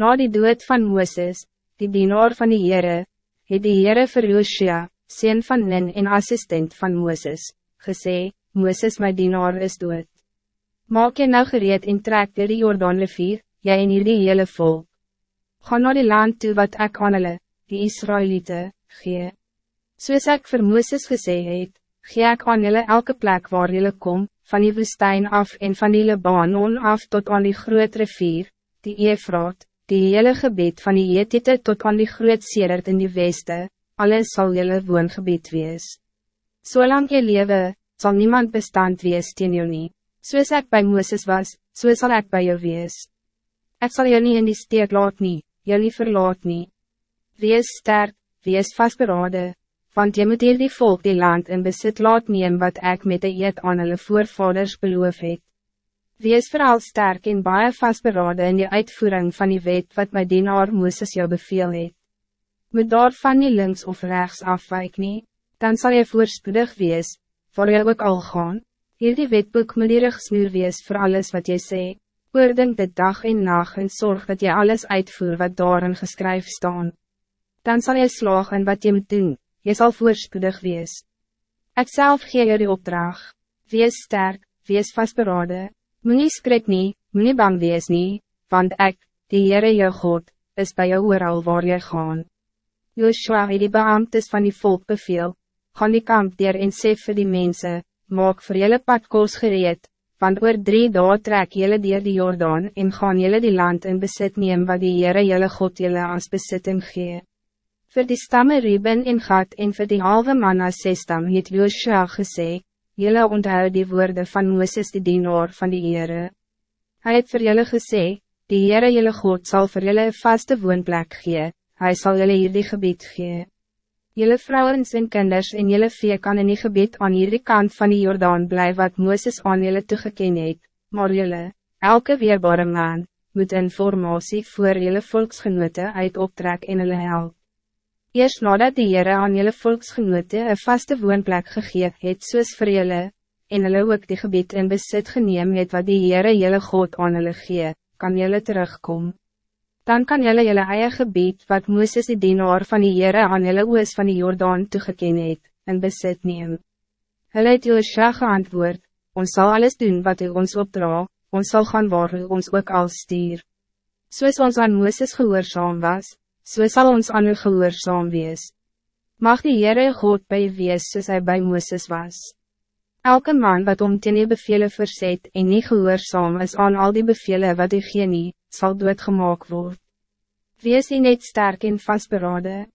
Na die dood van Mooses, die dienaar van die Heere, het die Heere vir Joshua, sien van Nin en assistent van Mooses, gesê, Mooses my dienaar is dood. Maak je nou gereed en trek door die Jordaanrivier, jy en hier die hele volk. Ga naar die land toe wat ek aan hulle, die Israëlieten, gee. Soos ek vir Mooses gesê het, gee ek aan julle elke plek waar julle kom, van die woestijn af en van die Libanon af tot aan die groot rivier, die Efraat, die hele gebied van die Jetite tot aan die groot Sedert in die weste, alles zal julle woongebied wees. Zolang je lewe, zal niemand bestand wees teen jou nie. Soos ek by Mooses was, so sal ek by jou wees. Ek sal jou nie in die steek laat nie, jou nie verlaat nie. Wees sterk, wees vastberaden, want je moet hier die volk die land in besit laat neem wat ik met de eet aan hulle voorvaders beloof het. Wees vooral sterk en baie vastberaden in die uitvoering van die wet wat my dienaar Mooses jou beveel het. Moet daarvan nie links of rechts afwijk nie, dan zal je voorspoedig wees, voor jy ook al gaan. Hier die wetboek moet die smuur wees voor alles wat jy sê, oordink dit dag en nacht en zorg dat je alles uitvoer wat daarin geskryf staan. Dan zal je slagen wat je moet doen, je zal voorspoedig wees. Ik zelf gee je die opdracht. Wees sterk, wees vastberaden. Moet nie skrik nie, moet nie bang wees nie, want ik, die Heere jou God, is bij jou ooral waar jy gaan. Joshua het die beambtes van die volk beveel, gaan die kamp dier en sê vir die mensen, maak vir julle padkoos gereed, want oor drie dae trek julle dier die Jordaan en gaan julle die land in besit neem wat die Heere julle God julle als besitting gee. Voor die stammen Ruben en Gad en voor die halve man as stam het Joshua gesê, Julle onthou die woorden van Mooses die dienaar van die Heere. Hij het voor julle gesê, die Heere julle God zal voor julle een vaste woonplek gee, Hij zal julle hier die gebied gee. Julle vrouwen en kinders en julle vee kan in die gebied aan hierdie kant van die Jordaan blijven wat Mooses aan julle toegeken het, maar julle, elke weerbare man, moet informatie voor julle volksgenote uit optrek en hulle help. Eerst nadat die Heere aan jylle volksgenote een vaste woonplek gegeven het soos vir jylle, en hulle ook die gebied in besit geneem het wat die Heere jylle God aan hulle gee, kan jylle terugkom. Dan kan jylle jylle eie gebied wat Mooses die dienaar van die Heere aan jylle oos van die Jordaan toegeken het, in besit neem. Hulle het Joosja geantwoord, ons zal alles doen wat u ons opdra, ons zal gaan waar u ons ook al stier. Soos ons aan Mooses gehoorzaam was, so sal ons aan u gehoorzaam wees. Mag die Heere God bij wees soos hy by Mooses was. Elke man wat om teen die bevele verzet en nie gehoorzaam is aan al die bevele wat u gee nie, sal doodgemaak word. Wees hy net sterk en vastberaden.